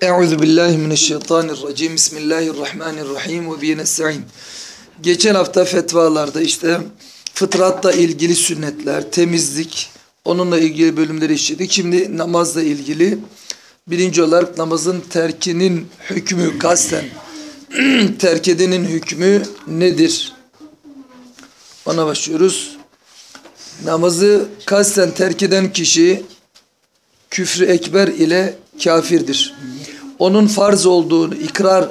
Euzu billahi mineşşeytanirracim. Bismillahirrahmanirrahim ve bihi nestaîn. Geçen hafta fetvalarda işte fıtratla ilgili sünnetler, temizlik, onunla ilgili bölümleri işledik. Şimdi namazla ilgili birinci olarak namazın terkinin hükmü kasten terk edenin hükmü nedir? Ona başlıyoruz. Namazı kasten terk eden kişi küfrü ekber ile kafirdir. Onun farz olduğunu ikrar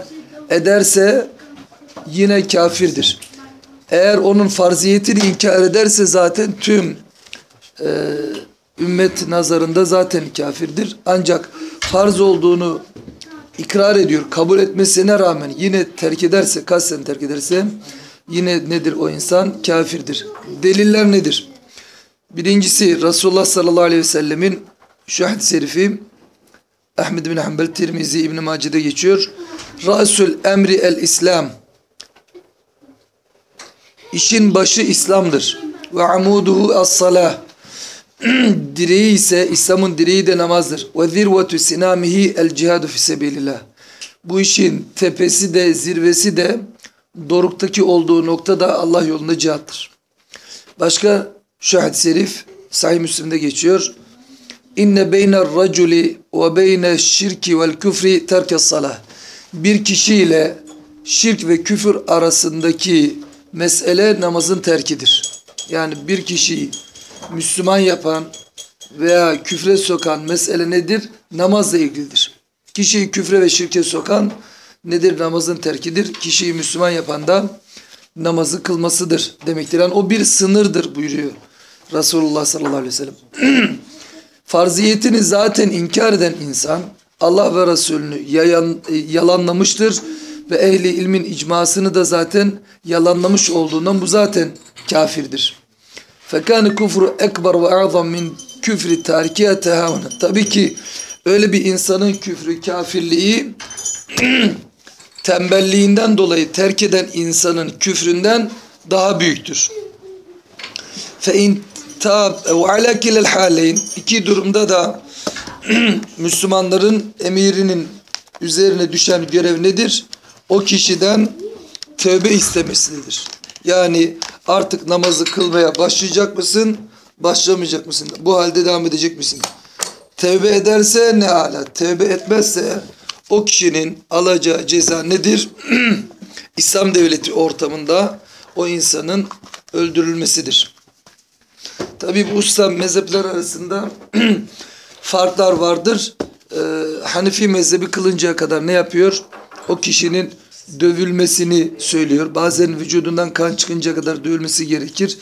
ederse yine kafirdir. Eğer onun farziyetini inkar ederse zaten tüm e, ümmet nazarında zaten kafirdir. Ancak farz olduğunu ikrar ediyor, kabul etmesine rağmen yine terk ederse, kasten terk ederse yine nedir o insan? Kafirdir. Deliller nedir? Birincisi Resulullah sallallahu aleyhi ve sellemin şu hadis-i Ahmed bin Hanbel, Tirmizi, İbn-i Mace'de geçiyor. Rasul emri el İslam. İşin başı İslam'dır. Ve amuduhu as-salah. direği ise İslam'ın direği de namazdır. Ve zirvetu sinamihi el cihadu fi sebilillah. Bu işin tepesi de zirvesi de doruktaki olduğu nokta da Allah yolunda cihattır. Başka şu hadis-i şerif Sahih Müslim'de geçiyor. İnne beyner raculi ve beyne şirki vel küfri terkes salah. Bir kişiyle şirk ve küfür arasındaki mesele namazın terkidir. Yani bir kişiyi Müslüman yapan veya küfre sokan mesele nedir? Namazla ilgilidir. Kişiyi küfre ve şirke sokan nedir? Namazın terkidir. Kişiyi Müslüman yapan da namazı kılmasıdır demektir. Yani o bir sınırdır buyuruyor Resulullah sallallahu aleyhi ve sellem. Farziyetini zaten inkar eden insan Allah ve Resulünü yayan, yalanlamıştır ve ehli ilmin icmasını da zaten yalanlamış olduğundan bu zaten kafirdir. Fekâne kufru ekber ve a'zam min küfri tarikiye tehavüne. Tabii ki öyle bir insanın küfrü, kafirliği tembelliğinden dolayı terk eden insanın küfründen daha büyüktür. Fe in ve ala kilel iki durumda da Müslümanların emirinin üzerine düşen görev nedir? O kişiden tövbe istemesidir. Yani artık namazı kılmaya başlayacak mısın? Başlamayacak mısın? Bu halde devam edecek misin? Tevbe ederse ne ala? Tevbe etmezse o kişinin alacağı ceza nedir? İslam devleti ortamında o insanın öldürülmesidir. Tabi bu usta mezhepler arasında farklar vardır. Ee, Hanefi mezhebi kılıncaya kadar ne yapıyor? O kişinin dövülmesini söylüyor. Bazen vücudundan kan çıkınca kadar dövülmesi gerekir.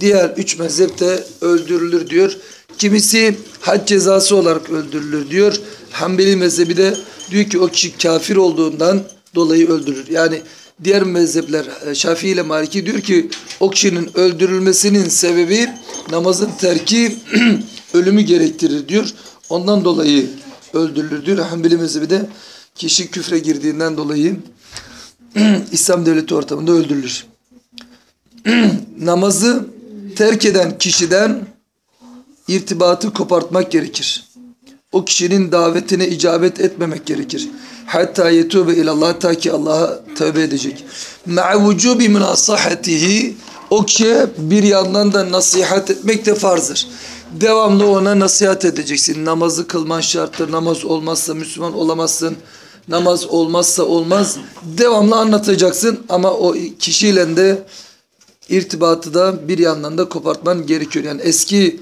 Diğer üç mezhep de öldürülür diyor. Kimisi had cezası olarak öldürülür diyor. Hanbeli mezhebi de diyor ki o kişi kafir olduğundan dolayı öldürür. Yani diğer mezhepler Şafii ile Maliki diyor ki o kişinin öldürülmesinin sebebi namazın terki ölümü gerektirir diyor. Ondan dolayı öldürülür diyor. Hanbeli mezhebi de kişi küfre girdiğinden dolayı İslam devleti ortamında öldürülür. Namazı terk eden kişiden irtibatı kopartmak gerekir. O kişinin davetine icabet etmemek gerekir. Hatta yetube ilallah ta ki Allah'a tövbe edecek. Ma'a vücubi münasahatihi o kişiye bir yandan da nasihat etmek de farzdır. Devamlı ona nasihat edeceksin. Namazı kılman şarttır. Namaz olmazsa Müslüman olamazsın. Namaz olmazsa olmaz. Devamlı anlatacaksın ama o kişiyle de irtibatı da bir yandan da kopartman gerekiyor. Yani eski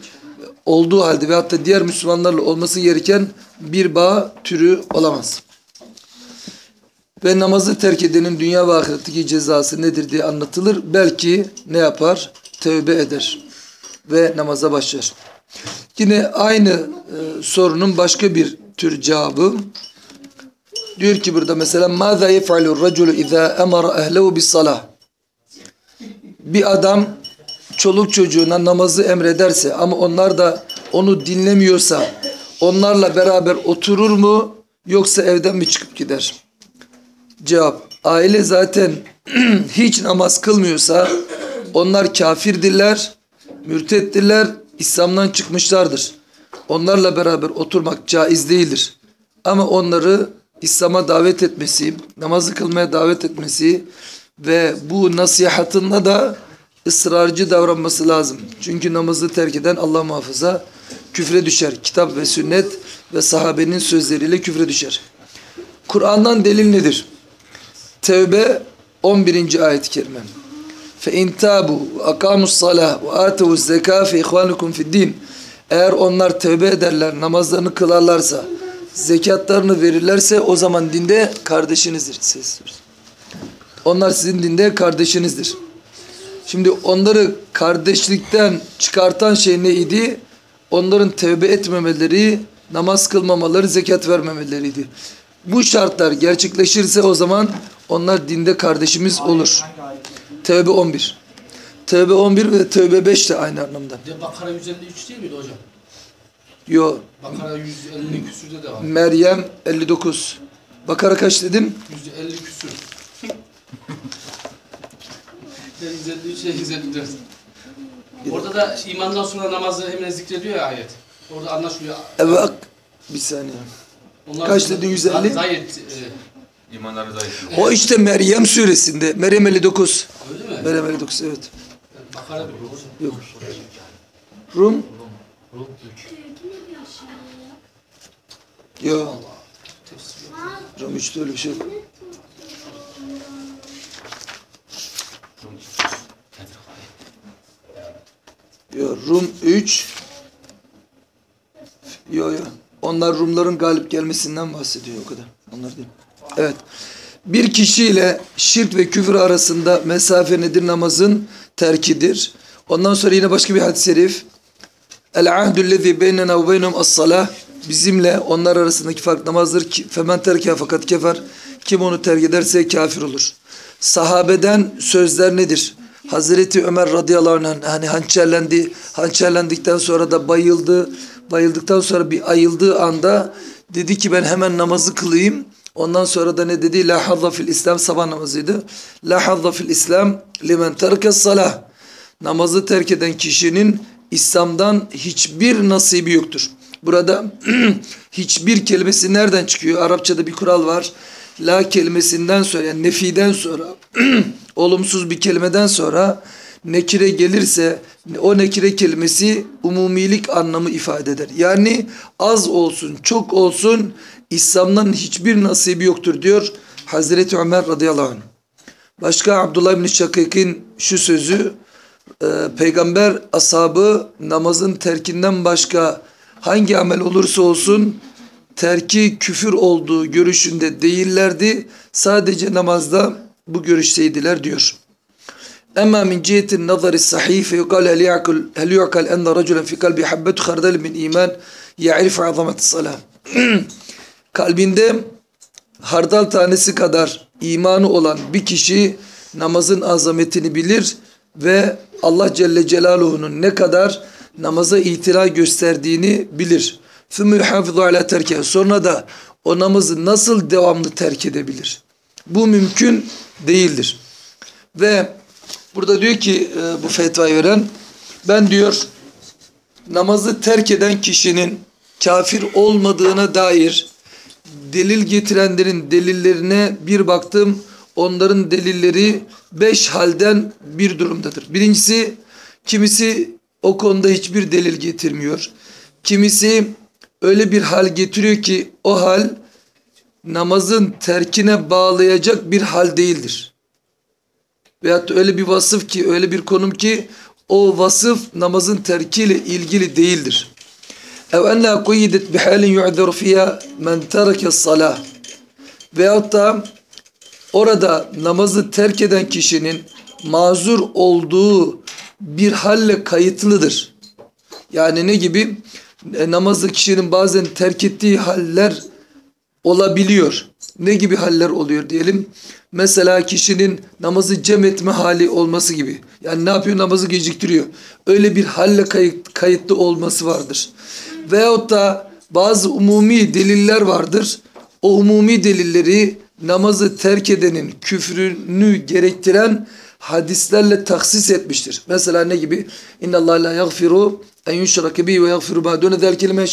olduğu halde ve hatta diğer Müslümanlarla olması gereken bir bağ türü olamaz Ve namazı terk edenin dünya ve ahiretteki cezası nedir diye anlatılır. Belki ne yapar? Tövbe eder ve namaza başlar. Yine aynı e, sorunun başka bir tür cevabı. Diyor ki burada mesela ماذا يفعل الرجل إذا أمر أهله بالصلاة Bir adam çoluk çocuğuna namazı emrederse ama onlar da onu dinlemiyorsa onlarla beraber oturur mu yoksa evden mi çıkıp gider? Cevap aile zaten hiç namaz kılmıyorsa onlar kafirdirler, mürtettirler, İslam'dan çıkmışlardır. Onlarla beraber oturmak caiz değildir. Ama onları İslam'a davet etmesi, namazı kılmaya davet etmesi ve bu nasihatında da ısrarcı davranması lazım. Çünkü namazı terk eden Allah muhafaza küfre düşer. Kitap ve sünnet ve sahabenin sözleriyle küfre düşer. Kur'an'dan delil nedir? Tevbe 11. ayet-i kerime. Fe intabu akamus salah ve atu zeka fe ihvanukum fid din. Eğer onlar tevbe ederler, namazlarını kılarlarsa, zekatlarını verirlerse o zaman dinde kardeşinizdir. Sesdir. Onlar sizin dinde kardeşinizdir. Şimdi onları kardeşlikten çıkartan şey neydi? Onların tevbe etmemeleri, namaz kılmamaları, zekat vermemeleriydi. Bu şartlar gerçekleşirse o zaman onlar dinde kardeşimiz olur. Tevbe 11. Tevbe 11 ve Tevbe 5 de aynı anlamda. Bakara 153 değil miydi hocam? Yo, Bakara 150 küsürde de var. Meryem 59. Bakara kaç dedim? 150 küsür. Ya 153 şey 154. Orada da imandan sonra namazı hemen zikrediyor ya ayet. Orada anlaşılıyor. Evet. Bir saniye. Onlar Kaç dedin, 150? Zayet. E, İmanları zayıf. O işte Meryem suresinde. Meryem 59. öyle mi? Meryem 59 evet. Bakara. Yok. Rum? Yok. Tefsir yok. Rum 3'te öyle bir şey yok. Yok Rum 3. Yok yok. Onlar Rumların galip gelmesinden bahsediyor o kadar. Onlar değil. Evet. Bir kişiyle şirk ve küfür arasında mesafe nedir? Namazın terkidir. Ondan sonra yine başka bir hadis-i şerif. El ahdüllezî beynena ve beynehum as-salah. Bizimle onlar arasındaki fark namazdır. Femen terke fakat kefer. Kim onu terk ederse kafir olur. Sahabeden sözler nedir? Hazreti Ömer radıyallahu anh hani hançerlendi. Hançerlendikten sonra da bayıldı. Bayıldıktan sonra bir ayıldığı anda dedi ki ben hemen namazı kılayım. Ondan sonra da ne dedi? La hazza fil İslam sabah namazıydı. La hazza fil İslam limen terkes salah. Namazı terk eden kişinin İslam'dan hiçbir nasibi yoktur. Burada hiçbir kelimesi nereden çıkıyor? Arapçada bir kural var. La kelimesinden sonra yani nefiden sonra olumsuz bir kelimeden sonra nekire gelirse o nekire kelimesi umumilik anlamı ifade eder. Yani az olsun çok olsun İslam'dan hiçbir nasibi yoktur diyor Hazreti Ömer radıyallahu anh. Başka Abdullah bin Şakik'in şu sözü e, peygamber ashabı namazın terkinden başka hangi amel olursa olsun terki küfür olduğu görüşünde değillerdi. Sadece namazda bu görüşteydiler diyor. Ama min cihetin nazari sahih fe yukal hel yu'kal enne raculen fi kalbi habbetu khardal min iman ya'rif azamet salah. Kalbinde hardal tanesi kadar imanı olan bir kişi namazın azametini bilir ve Allah Celle Celaluhu'nun ne kadar namaza itila gösterdiğini bilir. ثُمُّ يُحَافِظُ عَلَى terke. Sonra da o namazı nasıl devamlı terk edebilir? Bu mümkün değildir. Ve burada diyor ki e, bu fetvayı veren ben diyor namazı terk eden kişinin kafir olmadığına dair delil getirenlerin delillerine bir baktım. Onların delilleri beş halden bir durumdadır. Birincisi kimisi o konuda hiçbir delil getirmiyor. Kimisi öyle bir hal getiriyor ki o hal namazın terkine bağlayacak bir hal değildir. Veyahut öyle bir vasıf ki öyle bir konum ki o vasıf namazın terkiyle ilgili değildir. Ev enna kuyyidet bihalin yu'zeru fiyha men tereke salah. Veyahut da orada namazı terk eden kişinin mazur olduğu bir halle kayıtlıdır. Yani ne gibi? E, namazı kişinin bazen terk ettiği haller olabiliyor. Ne gibi haller oluyor diyelim. Mesela kişinin namazı cem etme hali olması gibi. Yani ne yapıyor? Namazı geciktiriyor. Öyle bir halle kayıt, kayıtlı olması vardır. Veyahut da bazı umumi deliller vardır. O umumi delilleri namazı terk edenin küfrünü gerektiren hadislerle taksis etmiştir. Mesela ne gibi? İnna Allah la yaghfiru en yushrake bihi ve yaghfiru ma limen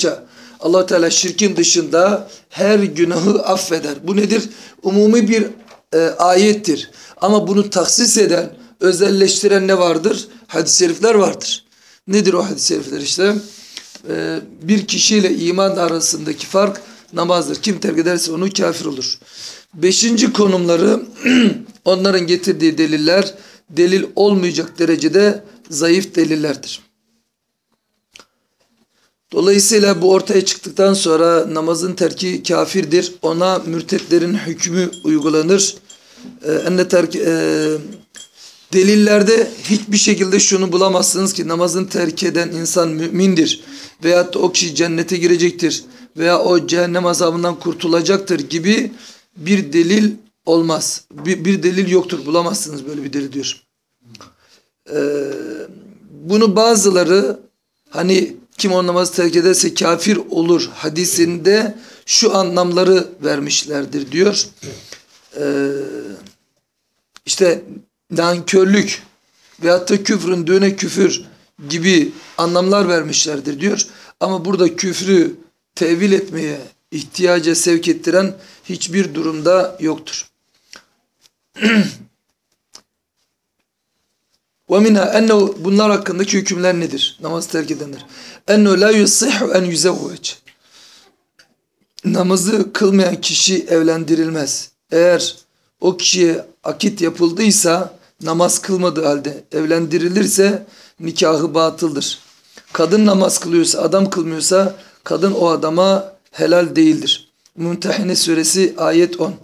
allah Teala şirkin dışında her günahı affeder. Bu nedir? Umumi bir e, ayettir. Ama bunu taksis eden, özelleştiren ne vardır? Hadis-i şerifler vardır. Nedir o hadis-i şerifler işte? E, bir kişiyle iman arasındaki fark namazdır. Kim terk ederse onu kafir olur. Beşinci konumları onların getirdiği deliller delil olmayacak derecede zayıf delillerdir. Dolayısıyla bu ortaya çıktıktan sonra namazın terki kafirdir. Ona mürtetlerin hükmü uygulanır. Ee, enne terk, e, delillerde hiçbir şekilde şunu bulamazsınız ki namazın terk eden insan mümindir. Veyahut da o kişi cennete girecektir. Veya o cehennem azabından kurtulacaktır gibi bir delil olmaz. Bir, bir delil yoktur. Bulamazsınız böyle bir delil diyor. Ee, bunu bazıları hani kim o namazı terk ederse kafir olur hadisinde şu anlamları vermişlerdir diyor. Ee, işte nankörlük veyahut da küfrün döne küfür gibi anlamlar vermişlerdir diyor. Ama burada küfrü tevil etmeye ihtiyaca sevk ettiren hiçbir durumda yoktur. Minha ennehu bunlar hakkındaki hükümler nedir? Namaz terk edenler. Ennehu la yusihhu en yüzevveç. Namazı kılmayan kişi evlendirilmez. Eğer o kişiye akit yapıldıysa namaz kılmadığı halde evlendirilirse nikahı batıldır. Kadın namaz kılıyorsa adam kılmıyorsa kadın o adama helal değildir. Mümtehine suresi ayet 10.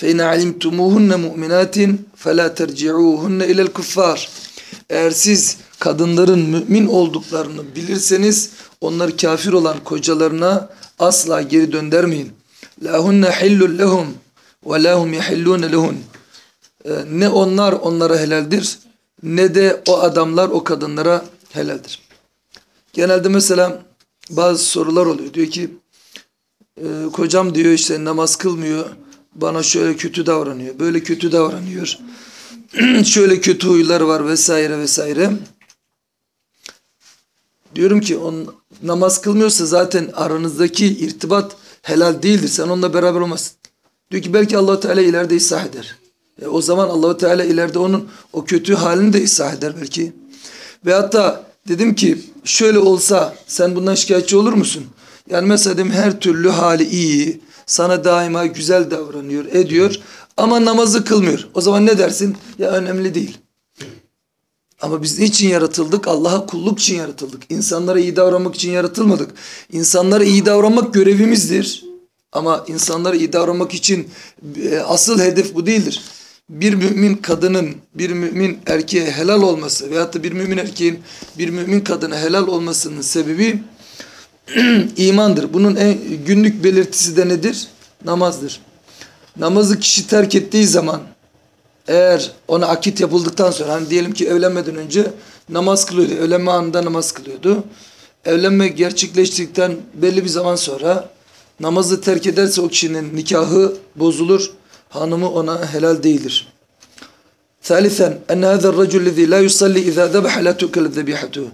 فَاِنَ عَلِمْتُمُوهُنَّ مُؤْمِنَاتٍ فَلَا تَرْجِعُوهُنَّ اِلَى الْكُفَّارِ Eğer siz kadınların mümin olduklarını bilirseniz onları kafir olan kocalarına asla geri döndermeyin. لَا هُنَّ حِلُّ لَهُمْ وَلَا هُمْ يَحِلُّونَ لَهُنْ ne onlar onlara helaldir ne de o adamlar o kadınlara helaldir. Genelde mesela bazı sorular oluyor. Diyor ki e, kocam diyor işte namaz kılmıyor. Bana şöyle kötü davranıyor. Böyle kötü davranıyor. şöyle kötü huyları var vesaire vesaire. Diyorum ki on namaz kılmıyorsa zaten aranızdaki irtibat helal değildir. Sen onunla beraber olmasın. Diyor ki belki Allahu Teala ileride ıslah eder. E, o zaman Allahu Teala ileride onun o kötü halini de ıslah eder belki. Ve hatta dedim ki şöyle olsa sen bundan şikayetçi olur musun? Yani mesela dedim her türlü hali iyi, sana daima güzel davranıyor, ediyor ama namazı kılmıyor. O zaman ne dersin? Ya önemli değil. Ama biz niçin yaratıldık? Allah'a kulluk için yaratıldık. İnsanlara iyi davranmak için yaratılmadık. İnsanlara iyi davranmak görevimizdir. Ama insanlara iyi davranmak için e, asıl hedef bu değildir. Bir mümin kadının bir mümin erkeğe helal olması veyahut da bir mümin erkeğin bir mümin kadına helal olmasının sebebi imandır. Bunun en günlük belirtisi de nedir? Namazdır. Namazı kişi terk ettiği zaman eğer ona akit yapıldıktan sonra hani diyelim ki evlenmeden önce namaz kılıyordu. Evlenme anında namaz kılıyordu. Evlenme gerçekleştikten belli bir zaman sonra namazı terk ederse o kişinin nikahı bozulur hanımı ona helal değildir. Salisen en hazar racul lezi la yusalli iza zabaha la tukal zabihatuhu.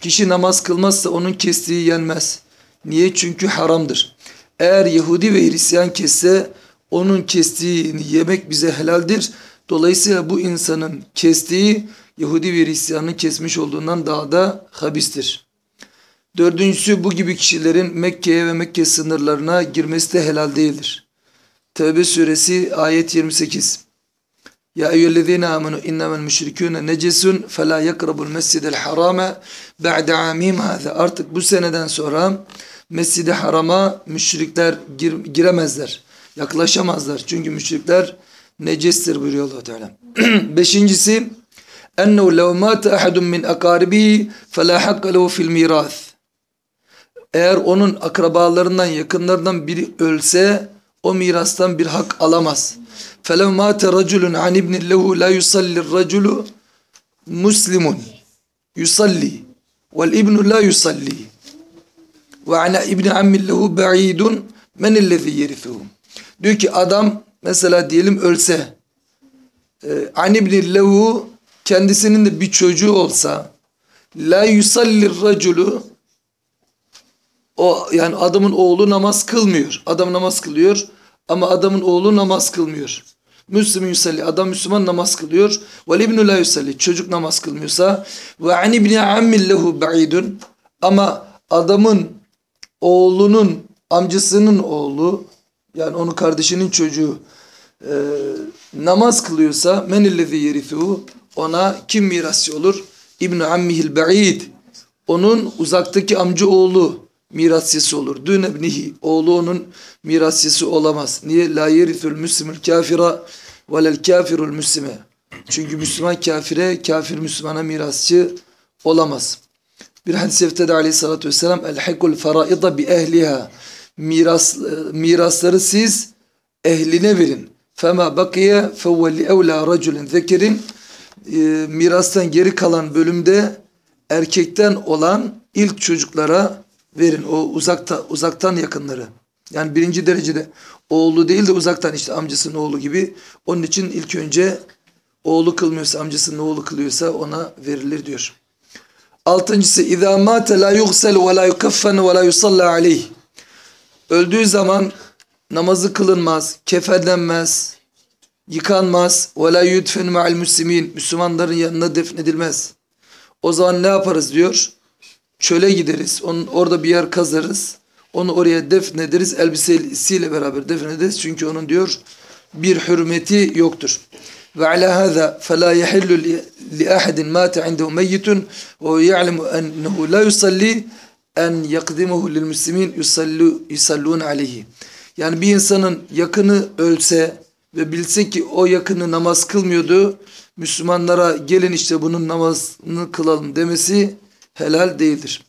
Kişi namaz kılmazsa onun kestiği yenmez. Niye? Çünkü haramdır. Eğer Yahudi ve Hristiyan kesse onun kestiğini yemek bize helaldir. Dolayısıyla bu insanın kestiği Yahudi ve Hristiyanın kesmiş olduğundan daha da habistir. Dördüncüsü bu gibi kişilerin Mekke'ye ve Mekke sınırlarına girmesi de helal değildir. Tevbe suresi ayet 28. Ya eyyühellezine amenu innemel müşrikûne necesun felâ yakrabul mescidel harame ba'de amim hâze. Artık bu seneden sonra mescidi harama müşrikler gir, giremezler. Yaklaşamazlar. Çünkü müşrikler necestir buyuruyor allah Teala. Beşincisi ennehu lev mâte ahadun min akaribihi felâ hakka lehu fil mirâth. Eğer onun akrabalarından yakınlarından biri ölse o mirastan bir hak alamaz. فَلَوْ مَاتَ رَجُلٌ عَنْ اِبْنِ لَهُ لَا يُصَلِّ الرَّجُلُ مُسْلِمٌ يُصَلِّي وَالْاِبْنُ لَا يُصَلِّي وَعَنَ اِبْنِ عَمِّ لَهُ بَعِيدٌ مَنِ الَّذِي يَرِثُهُ Diyor ki adam mesela diyelim ölse عَنْ اِبْنِ لَهُ kendisinin de bir çocuğu olsa la yusallir raculu o yani adamın oğlu namaz kılmıyor. Adam namaz kılıyor ama adamın oğlu namaz kılmıyor. Müslüm yusalli. Adam Müslüman namaz kılıyor. Ve ibnu la yusalli. Çocuk namaz kılmıyorsa ve an ibni ammin lehu ba'idun. Ama adamın oğlunun amcasının oğlu yani onun kardeşinin çocuğu e, namaz kılıyorsa men illezi yerithu ona kim mirasçı olur? İbn ammihil ba'id. Onun uzaktaki amca oğlu mirasçısı olur. Dün ebnihi oğlu onun mirasçısı olamaz. Niye? La yerithul müslimul kafira velel kafirul müslime. Çünkü Müslüman kafire, kafir Müslümana mirasçı olamaz. Bir hadis-i şerifte aleyhissalatü vesselam el-hikul faraida bi ehliha miras, mirasları siz ehline verin. Fema bakiye fevve li evla raculin zekerin e, mirastan geri kalan bölümde erkekten olan ilk çocuklara verin. O uzakta uzaktan yakınları. Yani birinci derecede oğlu değil de uzaktan işte amcasının oğlu gibi. Onun için ilk önce oğlu kılmıyorsa amcasının oğlu kılıyorsa ona verilir diyor. Altıncısı اِذَا مَاتَ لَا يُغْسَلْ وَلَا يُكَفَّنْ وَلَا يُصَلَّى عَلَيْهِ Öldüğü zaman namazı kılınmaz, kefenlenmez, yıkanmaz. وَلَا يُدْفَنْ مَعَ الْمُسْلِمِينَ Müslümanların yanına defnedilmez. O zaman ne yaparız diyor? Çöle gideriz. Onun, orada bir yer kazarız. Onu oraya defnederiz. Elbisesiyle beraber defnederiz. Çünkü onun diyor bir hürmeti yoktur. Ve ala hâzâ felâ yehillu li ahadin mâte indehu meyyitun ve ya'lemu ennehu la yusalli en yakdimuhu lil muslimin yusallun aleyhi. Yani bir insanın yakını ölse ve bilse ki o yakını namaz kılmıyordu, Müslümanlara gelin işte bunun namazını kılalım demesi helal değildir.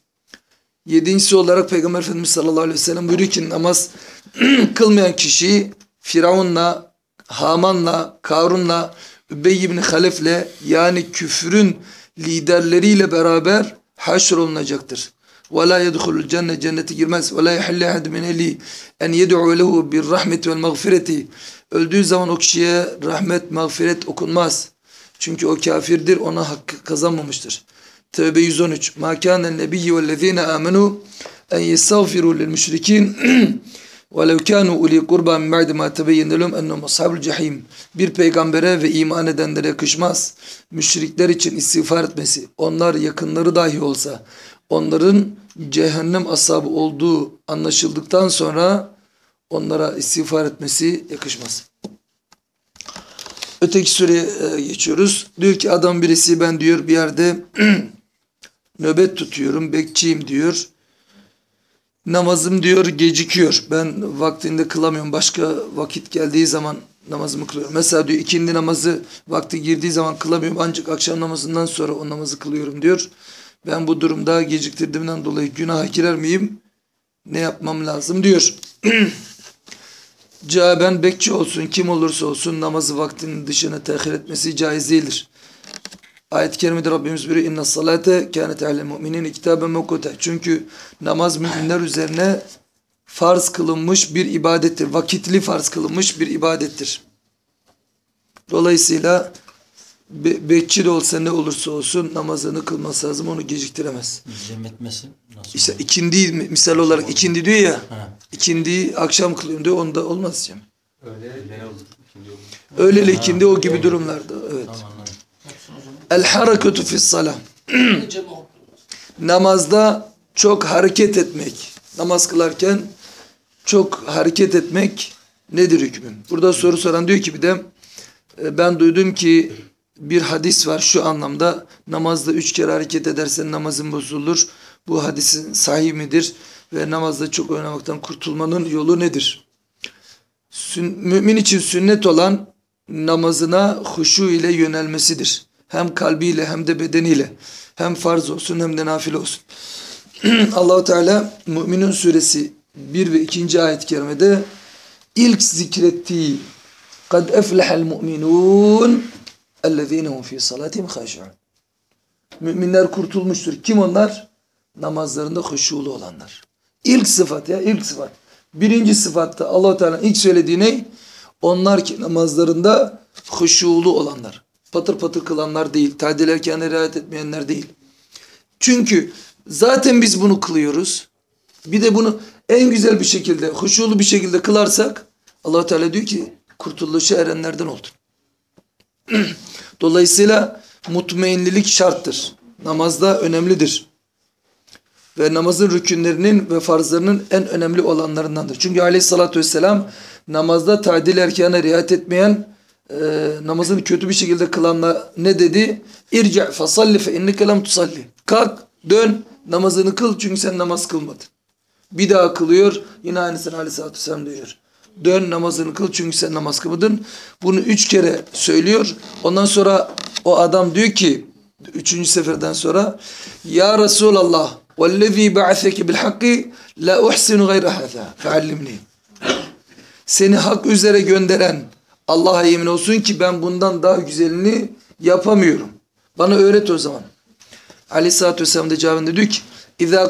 Yedincisi olarak Peygamber Efendimiz sallallahu aleyhi ve sellem buyuruyor ki namaz kılmayan kişiyi Firavun'la, Haman'la, Karun'la, Übey ibn Halef'le yani küfrün liderleriyle beraber haşrolunacaktır. وَلَا يَدْخُلُ الْجَنَّةِ Cennete girmez. وَلَا يَحِلَّ اَحَدْ مِنْ اَلِي اَنْ يَدْعُوا لَهُ بِالرَّحْمَةِ وَالْمَغْفِرَةِ Öldüğü zaman o kişiye rahmet, mağfiret okunmaz. Çünkü o kafirdir, ona hakkı kazanmamıştır. Tevbe 113. مَا كَانَ النَّبِيِّ وَالَّذ۪ينَ آمَنُوا اَنْ يَسْتَغْفِرُوا لِلْمُشْرِك۪ينَ وَلَوْ كَانُوا اُلِي قُرْبًا مِنْ بَعْدِ مَا تَبَيَّنَ لَهُمْ اَنَّهُمْ أَصْحَابُ الْجَحِيمِ Bir peygambere ve iman edenlere yakışmaz. Müşrikler için istiğfar etmesi, onlar yakınları dahi olsa, onların cehennem ashabı olduğu anlaşıldıktan sonra onlara istiğfar etmesi yakışmaz. Öteki sureye e, geçiyoruz. Diyor ki adam birisi ben diyor bir yerde nöbet tutuyorum, bekçiyim diyor. Namazım diyor gecikiyor. Ben vaktinde kılamıyorum. Başka vakit geldiği zaman namazımı kılıyorum. Mesela diyor ikindi namazı vakti girdiği zaman kılamıyorum. Ancak akşam namazından sonra o namazı kılıyorum diyor. Ben bu durumda geciktirdiğimden dolayı günaha girer miyim? Ne yapmam lazım diyor. Caben bekçi olsun, kim olursa olsun namazı vaktinin dışına tehir etmesi caiz değildir. Ayet-i kerimede Rabbimiz buyuruyor inna salate kânet alel mu'minin kitaben mevkuta. Çünkü namaz müminler üzerine farz kılınmış bir ibadettir. Vakitli farz kılınmış bir ibadettir. Dolayısıyla be bekçi de olsa ne olursa olsun namazını kılması lazım. Onu geciktiremez. Etmesi nasıl? İşte ikindi misal olarak ikindi diyor ya. Ha. İkindi akşam kılıyorum diyor. Onda olmaz Cem. Öyle ne olur? Şimdi olur. Öğle ikindi o gibi durumlarda. Evet. Tamam. El hareketu fis salah. Namazda çok hareket etmek. Namaz kılarken çok hareket etmek nedir hükmü? Burada soru soran diyor ki bir de e, ben duydum ki bir hadis var şu anlamda namazda üç kere hareket edersen namazın bozulur. Bu hadisin sahih midir? Ve namazda çok oynamaktan kurtulmanın yolu nedir? Mümin için sünnet olan namazına huşu ile yönelmesidir. Hem kalbiyle hem de bedeniyle. Hem farz olsun hem de nafile olsun. Allahu Teala Müminun suresi 1 ve 2. ayet-i kerimede ilk zikrettiği kad eflehel mu'minun ellezine hum fi salatihim haşi'un. Müminler kurtulmuştur. Kim onlar? Namazlarında huşulu olanlar. İlk sıfat ya ilk sıfat. Birinci sıfatta Allah Teala ilk söylediği ne? Onlar ki namazlarında huşulu olanlar. Patır patır kılanlar değil. Tadil erkeğine riayet etmeyenler değil. Çünkü zaten biz bunu kılıyoruz. Bir de bunu en güzel bir şekilde, huşulu bir şekilde kılarsak allah Teala diyor ki kurtuluşa erenlerden oldun. Dolayısıyla mutmainlilik şarttır. Namazda önemlidir. Ve namazın rükünlerinin ve farzlarının en önemli olanlarındandır. Çünkü aleyhissalatü vesselam namazda tadil erkana riayet etmeyen e, namazını kötü bir şekilde kılanla ne dedi? İrci' fasalli fe inneke lem tusalli. Kalk dön namazını kıl çünkü sen namaz kılmadın. Bir daha kılıyor yine aynısını aleyhissalatü vesselam diyor. Dön namazını kıl çünkü sen namaz kılmadın. Bunu üç kere söylüyor. Ondan sonra o adam diyor ki üçüncü seferden sonra Ya Resulallah ba'atheke bil hakki la uhsinu gayre hâzâ feallimni. Seni hak üzere gönderen Allah'a yemin olsun ki ben bundan daha güzelini yapamıyorum. Bana öğret o zaman. Aleyhissalatü vesselam da cevabında diyor ki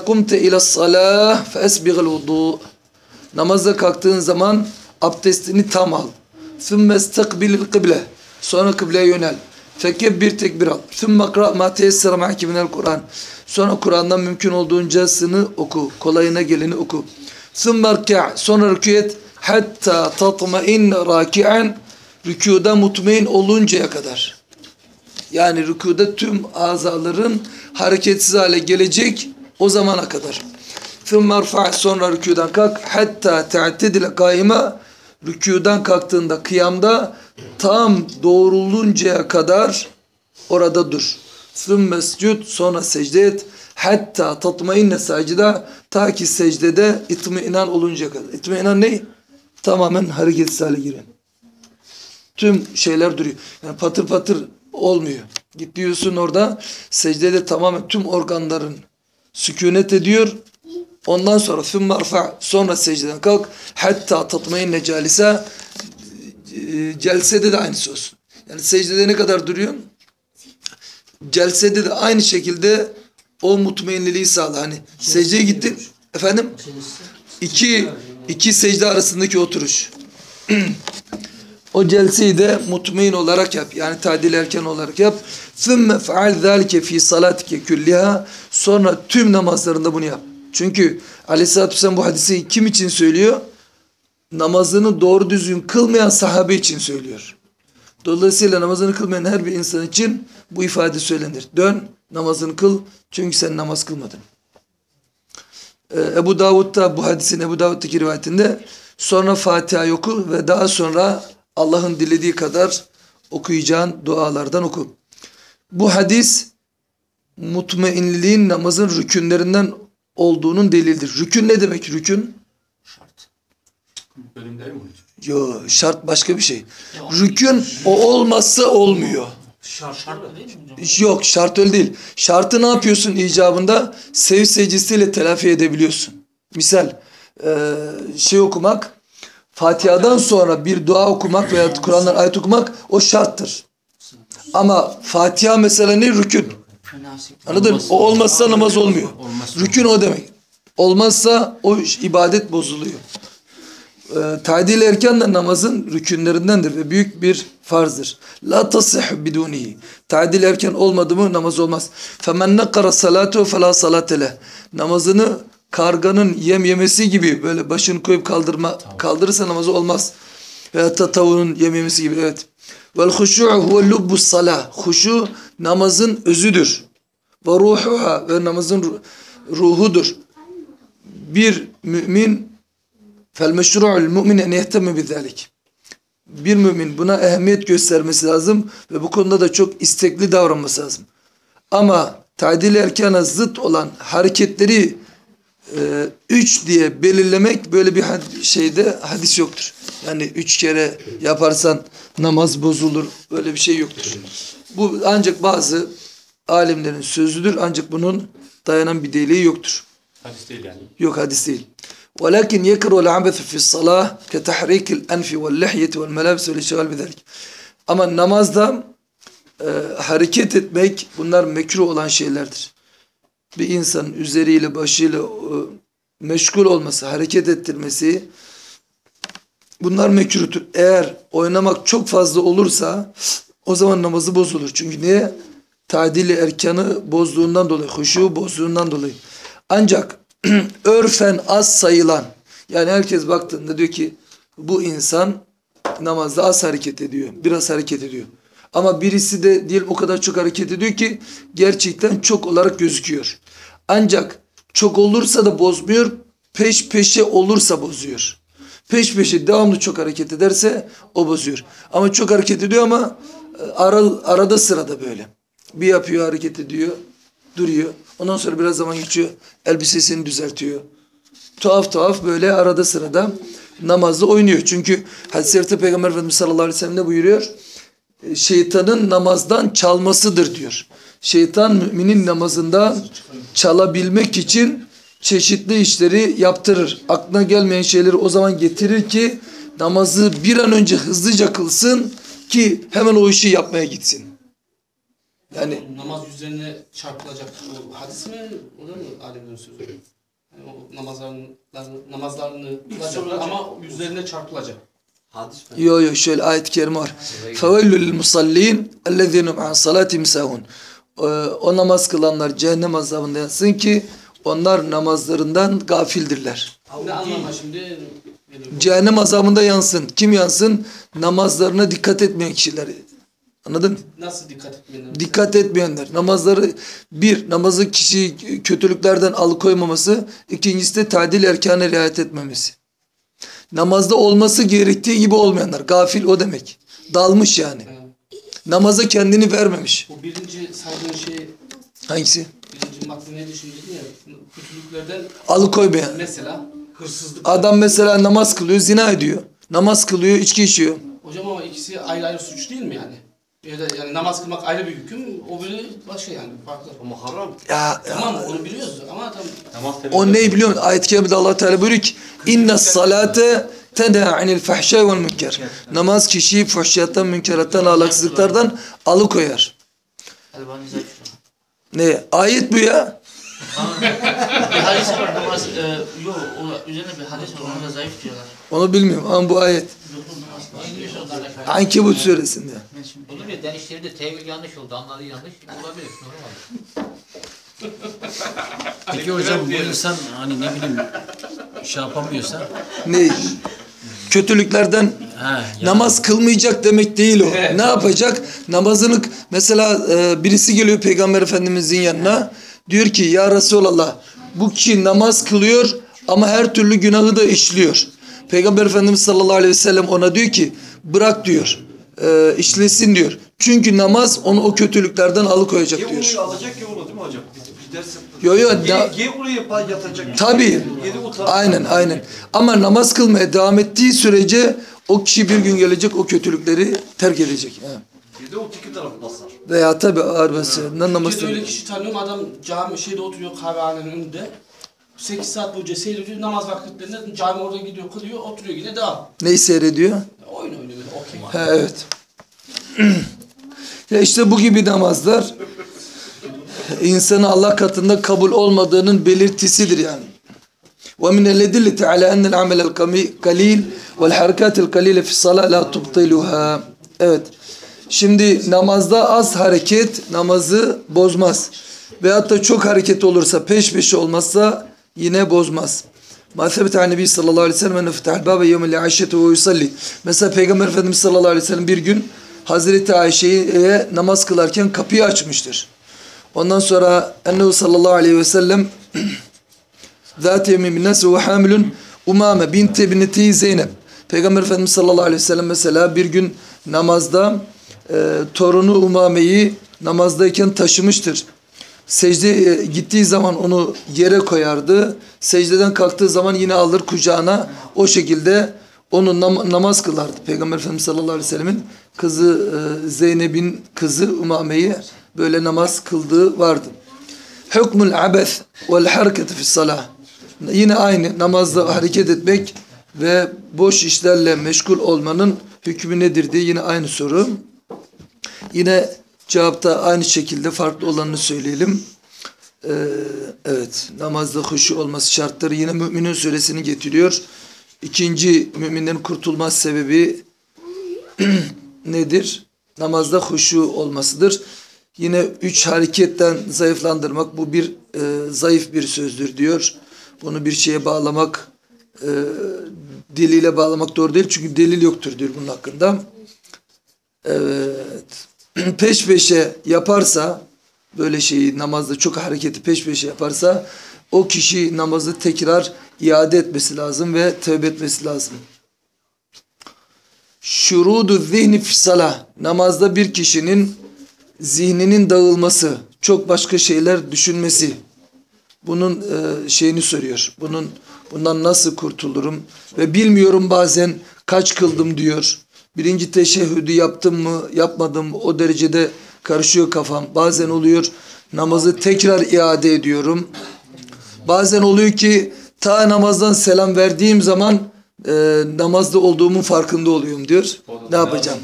kumte ila salâh fe esbiğil vudu. Namazda kalktığın zaman abdestini tam al. Sümme istakbilil kıble. Sonra kıbleye yönel. Fekebbir tekbir al. Sümme kra ma teyessere ma'ki minel Kur'an. Sonra Kur'an'dan mümkün olduğuncasını oku. Kolayına geleni oku. Sümme rkâ. Sonra rükû et hatta tatmain raki'an rükuda mutmain oluncaya kadar. Yani rükuda tüm azaların hareketsiz hale gelecek o zamana kadar. Thumma rfa' sonra rükudan kalk hatta ta'tidil kaime rükudan kalktığında kıyamda tam doğruluncaya kadar orada dur. Thumma secud sonra secde et hatta tatmainne sacida ta ki secdede itminan oluncaya kadar. İtminan ne? tamamen hareketsiz hale giriyor. Tüm şeyler duruyor. Yani patır patır olmuyor. Gidiyorsun orada secdede tamamen tüm organların sükunet ediyor. Ondan sonra thumma arfa sonra secdeden kalk hatta tatmainne calise celsede de aynısı olsun. Yani secdede ne kadar duruyorsun? Celsede de aynı şekilde o mutmainliliği sağla. Hani secdeye gittin efendim iki iki secde arasındaki oturuş. O celseyi de mutmain olarak yap. Yani tadil erken olarak yap. ثُمَّ فَعَلْ ذَٰلِكَ ف۪ي صَلَاتِكَ كُلِّهَا Sonra tüm namazlarında bunu yap. Çünkü aleyhissalatü vesselam bu hadisi kim için söylüyor? Namazını doğru düzgün kılmayan sahabe için söylüyor. Dolayısıyla namazını kılmayan her bir insan için bu ifade söylenir. Dön namazını kıl çünkü sen namaz kılmadın. Ee, Ebu Davud'da bu hadisin Ebu Davud'daki rivayetinde sonra Fatiha oku ve daha sonra Allah'ın dilediği kadar okuyacağın dualardan oku. Bu hadis mutmainliliğin namazın rükünlerinden olduğunun delildir. Rükün ne demek rükün? Bölüm değil mi? Yo şart başka bir şey. Rükün o olmazsa olmuyor. Şart şart değil mi hocam? Yok şart öyle değil. Şartı ne yapıyorsun icabında? Sev secdesiyle telafi edebiliyorsun. Misal e, şey okumak Fatiha'dan sonra bir dua okumak veya Kur'an'dan ayet okumak o şarttır. Ama Fatiha mesela ne? Rükün. Anladın mı? O olmazsa namaz olmuyor. Rükün o demek. Olmazsa o ibadet bozuluyor. Ee, tadil erken de namazın rükünlerindendir ve büyük bir farzdır. La tasih bidunihi. Tadil erken olmadı mı namaz olmaz. Femen nekara salatu fe la salatele. Namazını karganın yem yemesi gibi böyle başını koyup kaldırma kaldırırsa namazı olmaz. Veya da tavuğun yem yemesi gibi evet. Vel huşu'u huve lubbus salah. Huşu namazın özüdür. Ve ruhuha ve namazın ru- ruhudur. Bir mümin fel meşru'ul mu'min en yehtemme bizalik. Bir mümin buna ehemmiyet göstermesi lazım ve bu konuda da çok istekli davranması lazım. Ama tadil erkana zıt olan hareketleri e, üç diye belirlemek böyle bir had- şeyde hadis yoktur. Yani üç kere yaparsan namaz bozulur. Böyle bir şey yoktur. Bu ancak bazı alimlerin sözüdür. Ancak bunun dayanan bir delili yoktur. Hadis değil yani. Yok hadis değil. ولكن يكره العبث في الصلاة كتحريك الأنف واللحية والملابس والاشتغال بذلك. Ama namazda e, hareket etmek bunlar mekruh olan şeylerdir. Bir insanın üzeriyle başıyla e, meşgul olması, hareket ettirmesi bunlar mekruhtur. Eğer oynamak çok fazla olursa o zaman namazı bozulur. Çünkü niye? Tadili erkanı bozduğundan dolayı, huşu bozduğundan dolayı. Ancak örfen az sayılan yani herkes baktığında diyor ki bu insan namazda az hareket ediyor. Biraz hareket ediyor. Ama birisi de diyelim o kadar çok hareket ediyor ki gerçekten çok olarak gözüküyor. Ancak çok olursa da bozmuyor, peş peşe olursa bozuyor. Peş peşe devamlı çok hareket ederse o bozuyor. Ama çok hareket ediyor ama e, ara, arada sırada böyle. Bir yapıyor hareket ediyor, duruyor. Ondan sonra biraz zaman geçiyor, elbisesini düzeltiyor. Tuhaf tuhaf böyle arada sırada namazda oynuyor. Çünkü hadis-i Peygamber Efendimiz sallallahu aleyhi ve sellem ne buyuruyor? E, Şeytanın namazdan çalmasıdır diyor. Şeytan müminin namazından çalabilmek için çeşitli işleri yaptırır. Aklına gelmeyen şeyleri o zaman getirir ki namazı bir an önce hızlıca kılsın ki hemen o işi yapmaya gitsin. Yani namaz üzerine çarpılacak o hadis mi? O da mı alimlerin sözü? Yani o namazlarını, namazlarını kılacaklar ama üzerine çarpılacak. Hadis mi? Yo yo şöyle ayet-i kerime var. Fevellül musallin ellezinum an salatim sahun. Ee, o namaz kılanlar cehennem azabında yansın ki onlar namazlarından gafildirler. Ne anlama şimdi? Cehennem azabında yansın. Kim yansın? Namazlarına dikkat etmeyen kişiler. Anladın mı? Nasıl dikkat etmeyenler? Dikkat etmeyenler. Namazları bir, namazı kişi kötülüklerden alıkoymaması. ikincisi de tadil erkana riayet etmemesi. Namazda olması gerektiği gibi olmayanlar. Gafil o demek. Dalmış yani. Ha. Namaza kendini vermemiş. Bu birinci saydığın şey, Hangisi? birinci madde neydi şimdi ya? Kötülüklerden Alıkoymayan. mesela Hırsızlık. Adam mesela namaz kılıyor, zina ediyor. Namaz kılıyor, içki içiyor. Hocam ama ikisi ayrı ayrı suç değil mi yani? Ya da yani namaz kılmak ayrı bir hüküm, o biri başka yani farklı. Ama haram. Ya, ya Tamam onu biliyoruz ama tam Namaz O neyi biliyor musun? Ayet-i Kerime'de Allah Teala buyuruyor ki İnne salate tenha anil fahşai vel münker. Namaz kişiyi fuhşiyattan, münkerattan, ahlaksızlıklardan alıkoyar. Ne? Ayet bu ya. bir hadis var namaz, e, yok o üzerine bir hadis var ona da zayıf diyorlar. Onu bilmiyorum ama bu ayet. Ankebut suresinde. Olur ya denişleri tevil yanlış oldu, anladığı yanlış olabilir. Normal. Peki hocam bu insan hani ne bileyim şey yapamıyorsa Ne? Kötülüklerden he yani namaz kılmayacak demek değil o. Ne yapacak? Namazını mesela e, birisi geliyor Peygamber Efendimizin yanına. Diyor ki ya Resulallah bu kişi namaz kılıyor ama her türlü günahı da işliyor. Peygamber Efendimiz sallallahu aleyhi ve sellem ona diyor ki bırak diyor. E, işlesin diyor. Çünkü namaz onu o kötülüklerden alıkoyacak diyor. Gevulu'yu alacak Gevulu değil mi hocam? Yo yo yapar yatacak. Tabii. Aynen aynen. Ama namaz kılmaya devam ettiği sürece o kişi bir gün gelecek o kötülükleri terk edecek. Ha. Bir de o tiki tarafı basar. Veya tabi arbasından namaz Türkiye'de öyle kılıyor. kişi tanıyorum adam cami şeyde oturuyor kahvehanenin önünde. 8 saat boyunca seyrediyor namaz vakitlerinde cami orada gidiyor kılıyor oturuyor yine devam. Neyi seyrediyor? Oyun oynuyor böyle okey. Ha, evet. ya işte bu gibi namazlar insanı Allah katında kabul olmadığının belirtisidir yani. ومن الأدلة على أن العمل القليل والحركات القليلة في الصلاة لا تبطلها. Evet. Şimdi namazda az hareket namazı bozmaz. Veyahut da çok hareket olursa peş peşe olmazsa yine bozmaz. Ma Nebi sallallahu aleyhi ve sellem enne fetahal bâbe yevmel aişete. Mesela Peygamber Efendimiz sallallahu aleyhi ve sellem bir gün Hazreti Ayşe'ye namaz kılarken kapıyı açmıştır. Ondan sonra ennehu sallallahu aleyhi ve sellem Zat yemin bin nasi ve hamilun Umame binti ibneti Zeynep. Peygamber Efendimiz sallallahu aleyhi ve sellem mesela bir gün namazda e, torunu Umame'yi namazdayken taşımıştır. Secdeye gittiği zaman onu yere koyardı. Secdeden kalktığı zaman yine alır kucağına. O şekilde onu nam- namaz kılardı. Peygamber Efendimiz sallallahu aleyhi ve sellemin kızı e, Zeynep'in kızı Umame'yi böyle namaz kıldığı vardı. Hükmül abes vel hareketi fi salah. Yine aynı namazda hareket etmek ve boş işlerle meşgul olmanın hükmü nedir diye yine aynı soru. Yine cevapta aynı şekilde farklı olanını söyleyelim. Ee, evet namazda huşu olması şartları yine Müminin suresini getiriyor. İkinci müminlerin kurtulmaz sebebi nedir? Namazda huşu olmasıdır. Yine üç hareketten zayıflandırmak bu bir e, zayıf bir sözdür diyor. Bunu bir şeye bağlamak, e, diliyle bağlamak doğru değil. Çünkü delil yoktur diyor bunun hakkında. Evet. Peş peşe yaparsa böyle şeyi namazda çok hareketi peş peşe yaparsa o kişi namazı tekrar iade etmesi lazım ve tövbe etmesi lazım. Şurudu zihni fissalah. Namazda bir kişinin zihninin dağılması, çok başka şeyler düşünmesi. Bunun e, şeyini soruyor. Bunun bundan nasıl kurtulurum? Ve bilmiyorum bazen kaç kıldım diyor. Birinci teşehhüdü yaptım mı, yapmadım mı? O derecede karışıyor kafam. Bazen oluyor namazı tekrar iade ediyorum. Bazen oluyor ki ta namazdan selam verdiğim zaman e, namazda olduğumun farkında oluyorum diyor. Ne yapacağım?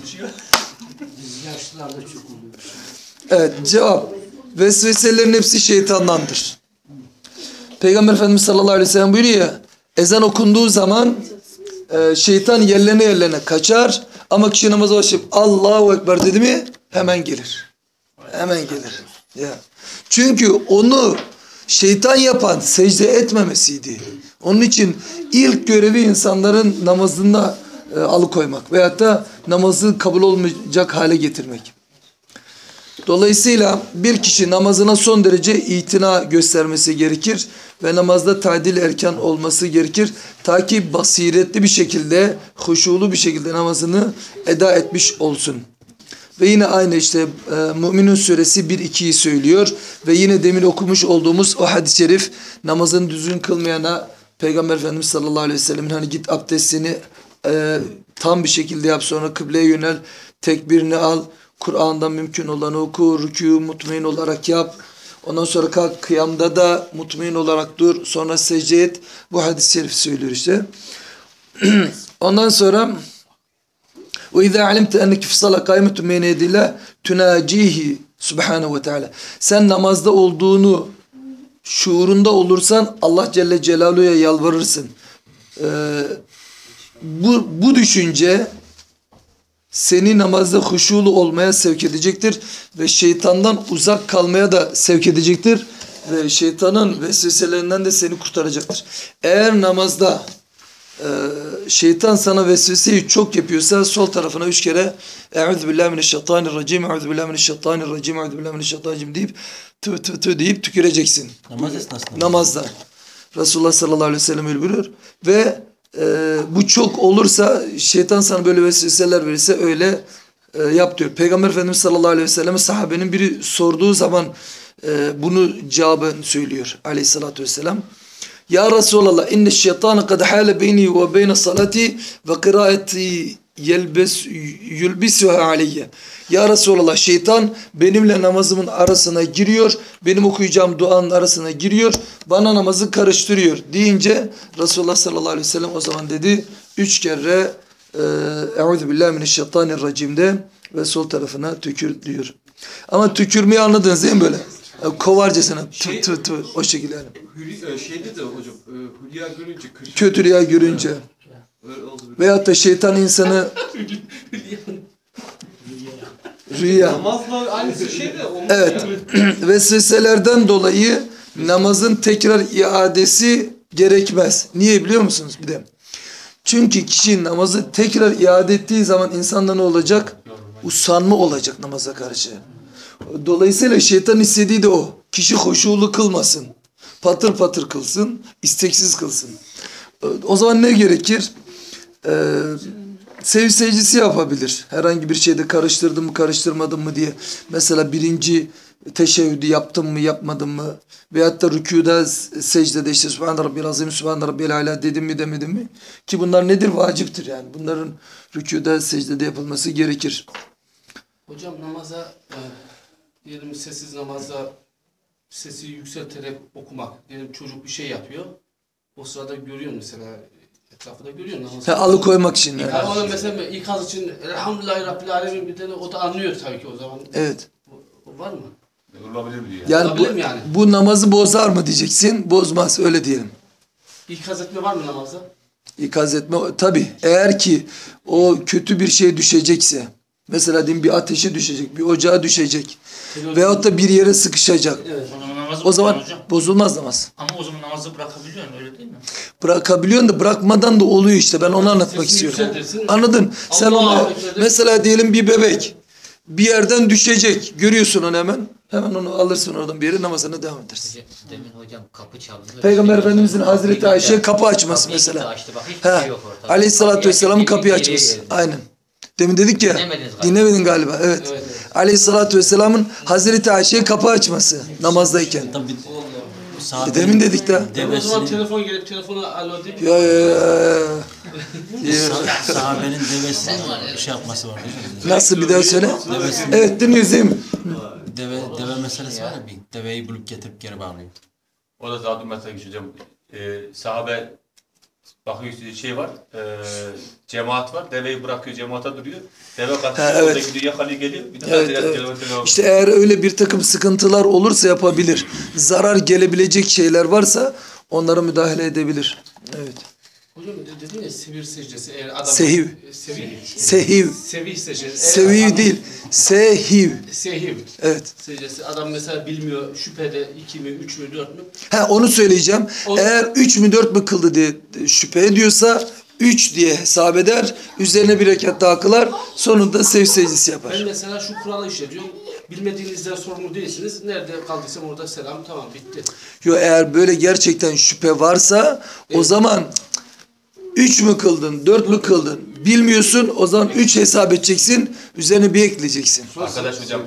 Evet cevap. Vesveselerin hepsi şeytandandır. Peygamber Efendimiz sallallahu aleyhi ve sellem buyuruyor ya ezan okunduğu zaman e, şeytan yerlerine yerlerine kaçar ama kişi namaza başlayıp Allahu Ekber dedi mi hemen gelir. Hemen gelir. Ya. Çünkü onu şeytan yapan secde etmemesiydi. Onun için ilk görevi insanların namazında e, alıkoymak veyahut da namazı kabul olmayacak hale getirmek. Dolayısıyla bir kişi namazına son derece itina göstermesi gerekir ve namazda tadil erken olması gerekir. Ta ki basiretli bir şekilde, huşulu bir şekilde namazını eda etmiş olsun. Ve yine aynı işte e, Müminun suresi 1-2'yi söylüyor. Ve yine demin okumuş olduğumuz o hadis-i şerif namazını düzgün kılmayana Peygamber Efendimiz sallallahu aleyhi ve sellem'in hani git abdestini e, tam bir şekilde yap sonra kıbleye yönel tekbirini al. Kur'an'da mümkün olanı oku, rükû mutmain olarak yap. Ondan sonra kalk kıyamda da mutmain olarak dur. Sonra secde et. Bu hadis-i şerif söylüyor işte. Ondan sonra وَاِذَا عَلِمْتَ اَنَّكِ فِي صَلَى قَيْمَةٌ مَيْنَ يَدِ اللّٰهِ تُنَاجِيهِ Subhanahu ve Teala. Sen namazda olduğunu şuurunda olursan Allah Celle Celaluhu'ya yalvarırsın. Ee, bu, bu düşünce seni namazda huşulu olmaya sevk edecektir ve şeytandan uzak kalmaya da sevk edecektir ve şeytanın vesveselerinden de seni kurtaracaktır. Eğer namazda e, şeytan sana vesveseyi çok yapıyorsa sol tarafına üç kere Eûzü billahi mineşşeytanirracim, Eûzü billahi mineşşeytanirracim, Eûzü billahi mineşşeytanirracim deyip tü tü tü deyip tüküreceksin. Namaz esnasında. Namazda. Resulullah sallallahu aleyhi ve sellem buyuruyor. Ve e, bu çok olursa şeytan sana böyle vesveseler verirse öyle e, yap diyor. Peygamber Efendimiz sallallahu aleyhi ve sellem sahabenin biri sorduğu zaman e, bunu cevabını söylüyor aleyhissalatü vesselam. Ya Resulallah inne şeytanı kad hale beyni ve beyne salati ve kıraati yelbes yulbisuha aleyye. Ya Resulallah şeytan benimle namazımın arasına giriyor. Benim okuyacağım duanın arasına giriyor. Bana namazı karıştırıyor deyince Resulullah sallallahu aleyhi ve sellem o zaman dedi üç kere e, Euzu billahi mineşşeytanirracim de ve sol tarafına tükür diyor. Ama tükürmeyi anladınız değil mi böyle? E, Kovarcasına tü tü tü o şekilde yani. Hülya, e, şeyde de hocam, e, Hülya görünce. Kötü rüya görünce bir- veyahut da şeytan insanı rüya Namazla aynısı şey de Evet. vesveselerden dolayı namazın tekrar iadesi gerekmez. Niye biliyor musunuz bir de? Çünkü kişi namazı tekrar iade ettiği zaman insanda ne olacak? Usanma olacak namaza karşı. Dolayısıyla şeytan istediği de o. Kişi hoşulu kılmasın. Patır patır kılsın, isteksiz kılsın. O zaman ne gerekir? Ee, sev secdesi yapabilir. Herhangi bir şeyde karıştırdım mı karıştırmadım mı diye. Mesela birinci teşehhüdü yaptım mı yapmadım mı? Veyahut da rükuda secdede işte Subhan Rabbil Azim, Subhan Rabbil Ala dedim mi demedim mi? Ki bunlar nedir? Vaciptir yani. Bunların rükuda secdede yapılması gerekir. Hocam namaza e, diyelim sessiz namazda sesi yükselterek okumak. Diyelim çocuk bir şey yapıyor. O sırada görüyor mesela etrafında görüyor namazı. Ha, alıkoymak için yani. Yani onu mesela ikaz için Elhamdülillahi Rabbil Alemin bir tane o da anlıyor tabii ki o zaman. Evet. O, var mı? Olabilir mi diye. Yani bu, yani? bu namazı bozar mı diyeceksin? Bozmaz öyle diyelim. İkaz etme var mı namazda? İkaz etme tabi eğer ki o kötü bir şey düşecekse mesela diyeyim bir ateşe düşecek bir ocağa düşecek veyahut da bir yere sıkışacak Evet. O zaman namazı O zaman hocam. bozulmaz namaz. Ama o zaman namazı bırakabiliyorsun öyle değil mi? Bırakabiliyorsun da bırakmadan da oluyor işte. Ben onu anlatmak Sesini istiyorum. Anladın? Sen onu Ekber de- mesela diyelim bir bebek bir yerden düşecek. Görüyorsun onu hemen. Hemen onu alırsın oradan bir yere namazına devam edersin. Demin hocam kapı çaldı. Peygamber Şey Efendimizin. Hazreti Ayşe kapı açması Kapıyı mesela. açtı. Bak hiçbir şey yok ortada. Aleyhissalatü Vesselam'ın kapıyı açması. Aynen. Demin dedik ya. Galiba. Dinlemedin galiba. Evet. Evet, evet. Aleyhissalatü Vesselam'ın Hazreti Ayşe'ye kapı açması namazdayken. Tabii E, sahabenin demin dedik de. O zaman telefon gelip telefona alo deyip Ya ya ya. ya. sa- sahabenin devesinin şey yapması var? Nasıl bir daha söyle? Devesinin, Evet dinliyoruz değil mi? deve, deve meselesi var ya bir deveyi bulup getirip geri bağlıyor. O da zaten mesela hocam. E, sahabe bakıyor şey var. E, cemaat var. Deveyi bırakıyor cemaate duruyor. Deve kaçıyor. Evet. gidiyor yakalıyor geliyor. Bir daha Evet, evet. devam. İşte eğer öyle bir takım sıkıntılar olursa yapabilir. Zarar gelebilecek şeyler varsa onlara müdahale edebilir. Evet. Hocam de- dedin ya sevir secdesi eğer adam Sehiv. E, Seviv. Sehiv. Seviv secdesi. Seviv adam- değil. Sehiv. Sehiv Evet. secdesi. Adam mesela bilmiyor şüphede 2 mi 3 mü 4 mü? Ha onu söyleyeceğim. O- Eğer 3 mü 4 mü kıldı diye şüphe ediyorsa 3 diye hesap eder. Üzerine bir rekat daha kılar. Sonunda sev secdesi Ben yapar. mesela şu kuralı işletiyorum. Bilmediğinizden sorumlu değilsiniz. Nerede kaldıysam orada selam tamam bitti. Yo eğer böyle gerçekten şüphe varsa o zaman 3 mü kıldın, 4 mü kıldın bilmiyorsun. O zaman 3 hesap edeceksin. Üzerine bir ekleyeceksin. Arkadaş hocam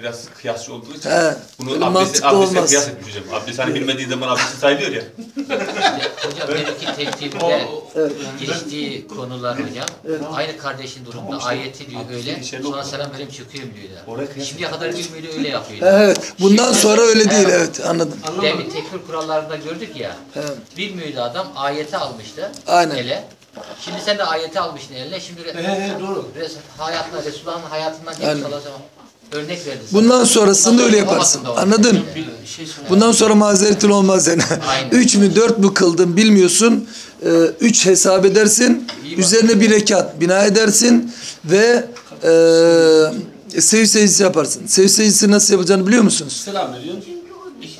biraz kıyasçı olduğu için He, bunu öyle abdest, mantıklı abdeste olmaz. kıyas etmiş hocam. Abdest hani bilmediği zaman abdesti sayılıyor ya. Hocam benimki tektimde geçtiği konular hocam. Aynı kardeşin durumda ayeti diyor öyle. şey Sonra selam vereyim çıkıyorum diyorlar. Oraya kıyas- Şimdiye kadar bilmiyordu öyle yapıyordu. Evet. Bundan Şimdi- sonra öyle değil. Evet anladım. Demin tekfir kurallarında gördük ya. He. Bilmiyordu adam ayeti almıştı. Aynen. Ele. Şimdi sen de ayeti almışsın eline. Şimdi He he doğru. Res hayatına, Resulullah'ın hayatından Aynen. gelip sallallahu örnek verdi. Bundan sonrasında öyle yaparsın. Anladın? Şey. Bundan sonra mazeretin olmaz yani. Aynen. 3 mü 4 mü kıldın bilmiyorsun. 3 hesap edersin. Üzerine bir rekat bina edersin ve e, sev secdesi yaparsın. Sev secdesi nasıl yapacağını biliyor musunuz? Selam veriyorsun.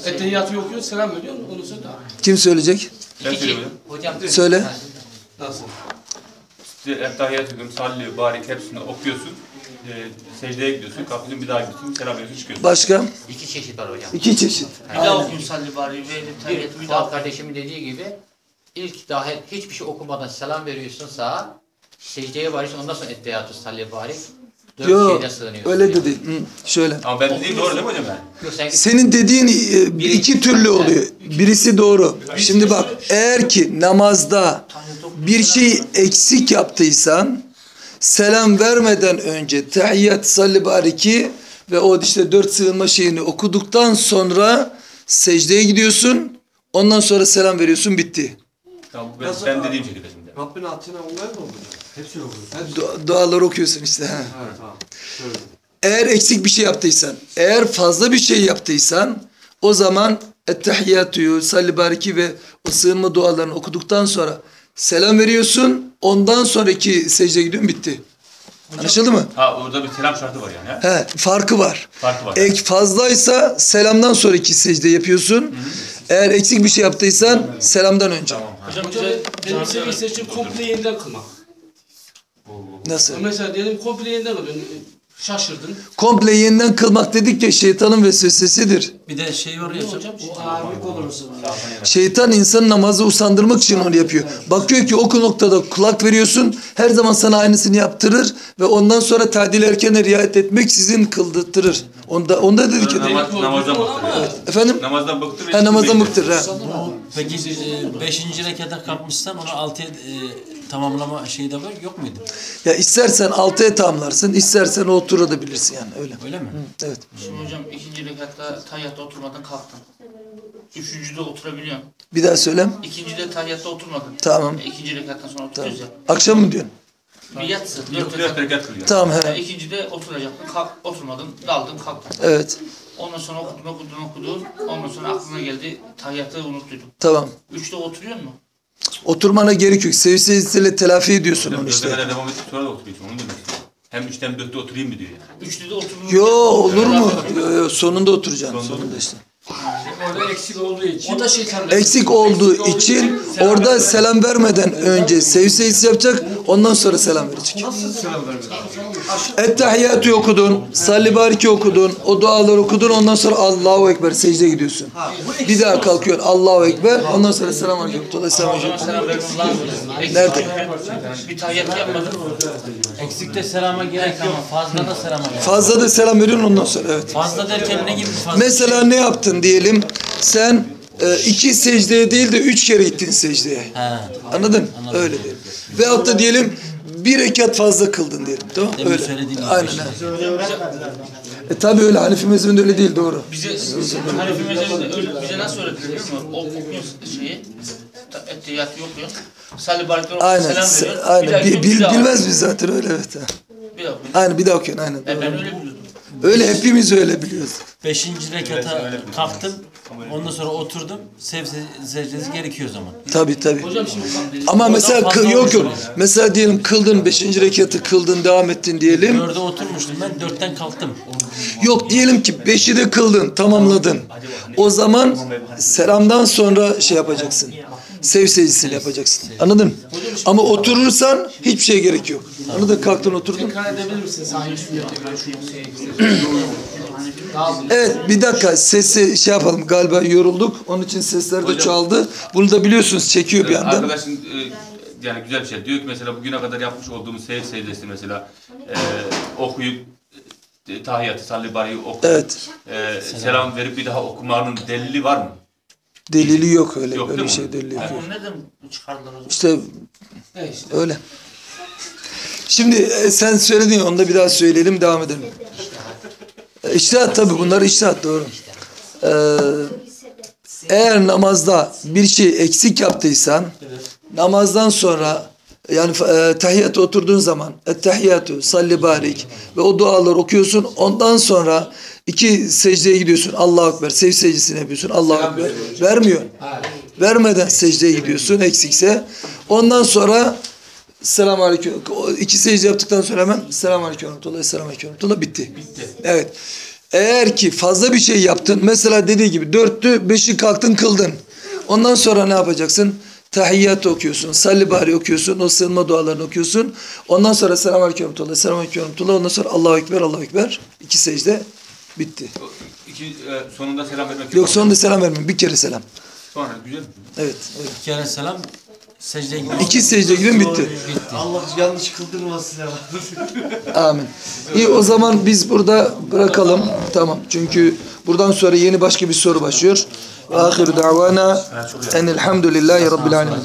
Ettehiyyatı okuyorsun selam veriyorsun. Onu söyle. Kim söyleyecek? Ben. Hocam Söyle. Nasıl? İşte ediyorum, salli, barik hepsini okuyorsun. E, secdeye gidiyorsun, kalkıyorsun, bir daha gidiyorsun, selam veriyorsun, çıkıyorsun. Başka? iki çeşit var hocam. İki çeşit. Bir daha okuyun salli bari ve Bir bir daha kardeşimin dediği gibi ilk daha hiçbir şey okumadan selam veriyorsun sağa. Secdeye varıyorsun ondan sonra ettehiyatü salli. Dört Yok öyle de değil. Hı, şöyle. Ama ben dediğim doğru değil mi hocam? Yok sen Senin dediğin e, iki türlü oluyor. Birisi doğru. Şimdi bak eğer ki namazda bir şey eksik yaptıysan selam vermeden önce tahiyyat salli bariki ve o işte dört sığınma şeyini okuduktan sonra secdeye gidiyorsun. Ondan sonra selam veriyorsun bitti. Tamam, ben, ben dediğim şekilde şimdi. Rabbin atına uyar mı hocam? Hepsini okuyoruz. Du- dualar okuyorsun işte. ha. Evet tamam. Şöyle. Eğer eksik bir şey yaptıysan, eğer fazla bir şey yaptıysan o zaman ettehiyyatü, salli bariki ve o sığınma dualarını okuduktan sonra selam veriyorsun. Ondan sonraki secdeye gidiyorsun bitti. Anlaşıldı mı? Ha orada bir selam şartı var yani. He, farkı var. Farkı var. Ek fazlaysa selamdan sonraki secde yapıyorsun. Eğer eksik bir şey yaptıysan selamdan önce. Tamam. ha. Hocam Hocam bize benim seçim komple yeniden kılmak. Nasıl? Mesela diyelim komple yeniden kılıyorsun. Şaşırdın. Komple yeniden kılmak dedik ya şeytanın vesvesesidir. Bir de şey var ya hocam. O ağırlık olur o zaman. Şeytan insanın namazı usandırmak için onu yapıyor. Bakıyor ki o noktada kulak veriyorsun. Her zaman sana aynısını yaptırır ve ondan sonra tadil erkene riayet etmek sizin kıldırtırır. Onda onda dedik ya. Namaz, namazdan bıktırıyor. Efendim? Namazdan bıktırıyor. Ha namazdan bıktır ha. Peki e, beşinci rekata kalkmışsan onu altıya e, tamamlama şeyi de var yok muydu? Ya istersen altıya tamamlarsın, istersen oturabilirsin yani öyle. Öyle mi? Evet. Şimdi hocam ikinci rekatta tayyatta oturmadan kalktın. Üçüncüde oturabiliyorsun. Bir daha söyle. İkincide tayyatta oturmadın. Tamam. E, İkinci rekattan sonra Tamam. oturuyoruz ya. Akşam mı diyorsun? Bir yatsın. Dört Yok, dört rekat. rekat kılıyor. Tamam E, he. İkincide oturacaktın. Kalk, oturmadın. Daldın kalktın. Evet. Ondan sonra okudun okudun okudun. Ondan sonra aklına geldi. Tayyatı unuttuydun. Tamam. Üçte oturuyor mu? Oturmana gerek yok. Sev secdesiyle telafi ediyorsun onu işte. devam edip sonra da oturuyorsun. Onu demek istiyorum. Hem üçten dörtte oturayım mı diyor yani. Üçte de oturur. Yo olur mu? Yo, yo, sonunda oturacaksın. Sonunda Sonunda işte. Orada eksik olduğu için. O da şeytan. Eksik olduğu için orada selam vermeden önce sev secdesi yapacak. Ondan sonra selam verecek. Nasıl selam vermiyor? Ettehiyyatü okudun, salli bariki okudun, o duaları okudun, ondan sonra Allahu Ekber secdeye gidiyorsun. Bir daha kalkıyorsun Allahu Ekber, ondan sonra selam aleyküm. Dolayısıyla selam aleyküm. selam. Eksik Nerede? Bir tahiyyat yapmadım. Eksikte selama gerek yok. Fazla da selama gerek. Fazla da selam veriyorsun ondan sonra evet. Fazla derken ne gibi fazla? Mesela ne yaptın diyelim, sen e, iki secdeye değil de üç kere gittin secdeye. He. Anladın? Öyle diyelim. Veyahut da diyelim bir rekat fazla kıldın diyelim. Tamam Demin Öyle. söylediğim gibi Aynen. E tabi öyle Hanefi mezhebinde öyle değil doğru. Bize Hanefi mezhebinde öyle, bize nasıl öğretilir biliyor musun? O okuyorsun şeyi, ta- ettehiyatı okuyor. Salli ve Aynen. selam se- veriyor. Aynen. Bir daha Bil- gidiyor, bir bil- daha. bilmez biz zaten öyle evet. ha. Bir daha. Aynen bir daha okuyun aynen. E, ben öyle biliyordum. Öyle hepimiz öyle biliyoruz. Beşinci rekata kalktım. Ondan sonra oturdum. Sev secdesi gerekiyor o zaman. Tabi tabi. Hocam şimdi bak, Ama mesela kıl, yok yok. Mesela diyelim kıldın beşinci rekatı kıldın devam ettin diyelim. Dörde oturmuştum ben. Dörtten kalktım. Yok diyelim ki beşi de kıldın tamamladın. O zaman selamdan sonra şey yapacaksın. Sev secdesini yapacaksın. Anladın? Ama oturursan hiçbir şey gerek yok. Anladın? Kalktın oturdun. görüşü Evet bir dakika sesi şey yapalım galiba yorulduk. Onun için sesler de Hocam. çoğaldı. Bunu da biliyorsunuz çekiyor bir yandan. Arkadaşın e, yani güzel bir şey. Diyor ki mesela bugüne kadar yapmış olduğumuz sev secdesi mesela e, okuyup e, tahiyyatı, salli bariyi okuyup Evet. e, selam verip bir daha okumanın delili var mı? Delili yok öyle. Yok, öyle bir şey delili yok. Onu neden zaman? İşte işte. öyle. Şimdi e, sen söyledin ya onu da bir daha söyleyelim devam edelim. E, İçtihat tabi bunlar içtihat doğru. Ee, eğer namazda bir şey eksik yaptıysan namazdan sonra yani e, tahiyyata oturduğun zaman ettehiyyatü salli barik ve o duaları okuyorsun ondan sonra iki secdeye gidiyorsun Allahu Ekber sev secdesini yapıyorsun Allahu Ekber vermiyor vermeden secdeye gidiyorsun eksikse ondan sonra Selamun Aleyküm. İki secde yaptıktan sonra hemen Selamun Aleyküm. Selamun Aleyküm. Bitti. Bitti. Evet. Eğer ki fazla bir şey yaptın. Mesela dediği gibi dörttü, beşi kalktın kıldın. Ondan sonra ne yapacaksın? Tahiyyat okuyorsun, salli bari okuyorsun, o sığınma dualarını okuyorsun. Ondan sonra Selamun Aleyküm. Selamun Aleyküm. Ondan sonra Allahu Ekber, Allahu Ekber. İki secde bitti. İki, e, sonunda selam vermek Yok sonunda selam vermiyorum. Bir kere selam. Sonra güzel. Evet. evet. Bir kere selam. Secdeye gidiyorum. İki secde gidin bitti. Allah yanlış kıldırmasın ya. Amin. İyi o zaman biz burada bırakalım. Tamam. Çünkü buradan sonra yeni başka bir soru başlıyor. Ve ahiru davana enelhamdülillahi rabbil alemin.